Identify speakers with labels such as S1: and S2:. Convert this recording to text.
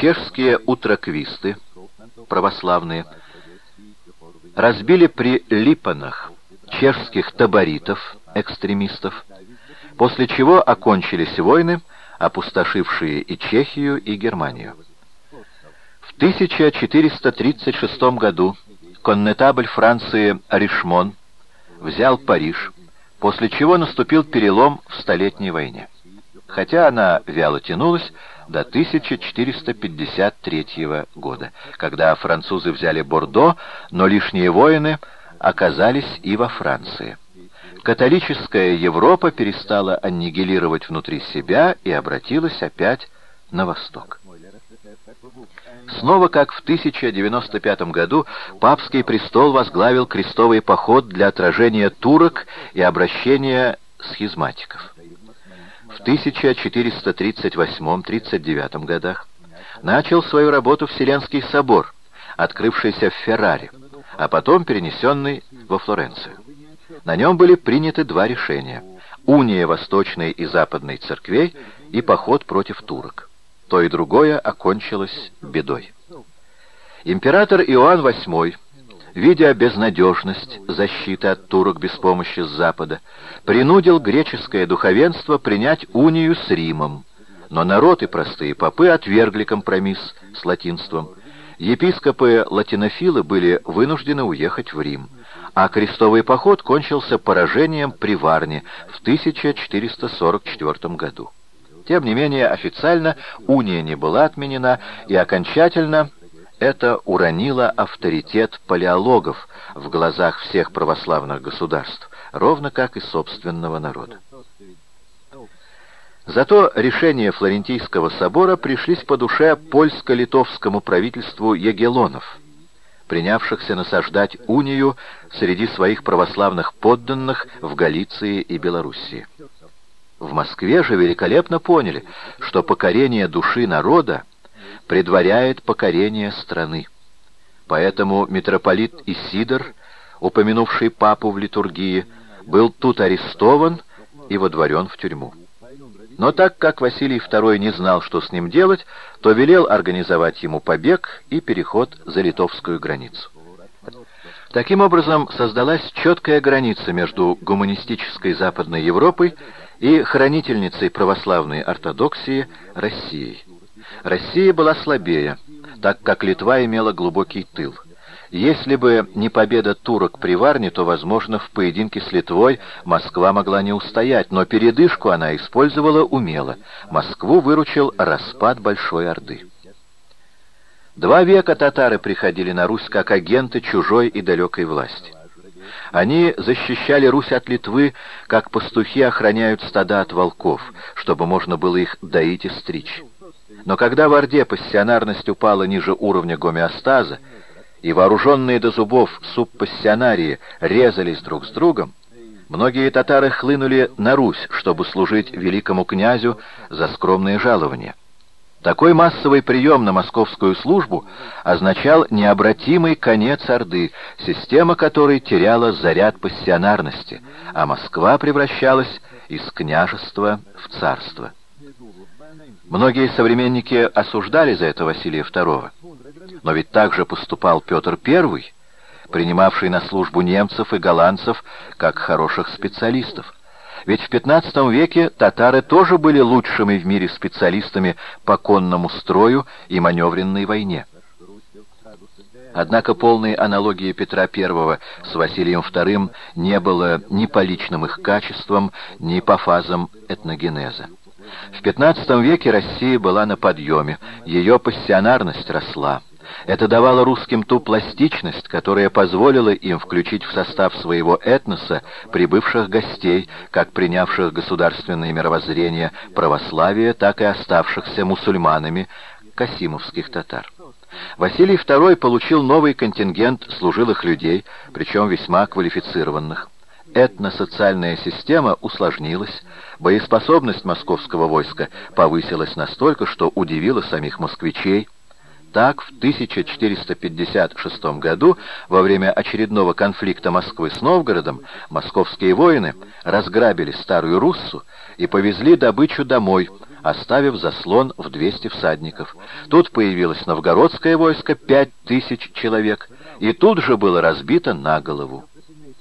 S1: чешские утраквисты, православные, разбили при Липанах чешских таборитов, экстремистов, после чего окончились войны, опустошившие и Чехию, и Германию. В 1436 году коннетабль Франции Ришмон взял Париж, после чего наступил перелом в Столетней войне. Хотя она вяло тянулась до 1453 года, когда французы взяли Бордо, но лишние воины оказались и во Франции. Католическая Европа перестала аннигилировать внутри себя и обратилась опять на восток. Снова, как в 1095 году, папский престол возглавил крестовый поход для отражения турок и обращения схизматиков. В 1438-39 годах начал свою работу Вселенский собор, открывшийся в Ферраре, а потом перенесенный во Флоренцию. На нем были приняты два решения – уния Восточной и Западной церквей и поход против турок. То и другое окончилось бедой. Император Иоанн VIII, видя безнадежность защиты от турок без помощи с Запада, принудил греческое духовенство принять унию с Римом, но народ и простые попы отвергли компромисс с латинством. Епископы-латинофилы были вынуждены уехать в Рим, а крестовый поход кончился поражением при Варне в 1444 году. Тем не менее, официально уния не была отменена, и окончательно это уронило авторитет палеологов в глазах всех православных государств, ровно как и собственного народа. Зато решения Флорентийского собора пришлись по душе польско-литовскому правительству Егелонов, принявшихся насаждать унию среди своих православных подданных в Галиции и Белоруссии. В Москве же великолепно поняли, что покорение души народа предваряет покорение страны. Поэтому митрополит Исидор, упомянувший папу в литургии, был тут арестован и водворен в тюрьму. Но так как Василий II не знал, что с ним делать, то велел организовать ему побег и переход за литовскую границу. Таким образом, создалась четкая граница между гуманистической Западной Европой и хранительницей православной ортодоксии Россией. Россия была слабее, так как Литва имела глубокий тыл. Если бы не победа турок при Варне, то, возможно, в поединке с Литвой Москва могла не устоять, но передышку она использовала умело. Москву выручил распад Большой Орды. Два века татары приходили на Русь как агенты чужой и далекой власти. Они защищали Русь от Литвы, как пастухи охраняют стада от волков, чтобы можно было их доить и стричь. Но когда в Орде пассионарность упала ниже уровня гомеостаза, и вооруженные до зубов субпассионарии резались друг с другом, многие татары хлынули на Русь, чтобы служить великому князю за скромные жалования. Такой массовый прием на московскую службу означал необратимый конец Орды, система которой теряла заряд пассионарности, а Москва превращалась из княжества в царство. Многие современники осуждали за это Василия II, но ведь так же поступал Петр I, принимавший на службу немцев и голландцев как хороших специалистов. Ведь в XV веке татары тоже были лучшими в мире специалистами по конному строю и маневренной войне. Однако полной аналогии Петра I с Василием II не было ни по личным их качествам, ни по фазам этногенеза. В XV веке Россия была на подъеме, ее пассионарность росла. Это давало русским ту пластичность, которая позволила им включить в состав своего этноса прибывших гостей, как принявших государственное мировоззрение православия, так и оставшихся мусульманами касимовских татар. Василий II получил новый контингент служилых людей, причем весьма квалифицированных этносоциальная система усложнилась, боеспособность московского войска повысилась настолько, что удивила самих москвичей. Так, в 1456 году, во время очередного конфликта Москвы с Новгородом, московские воины разграбили Старую Руссу и повезли добычу домой, оставив заслон в 200 всадников. Тут появилось новгородское войско, пять тысяч человек, и тут же было разбито на голову.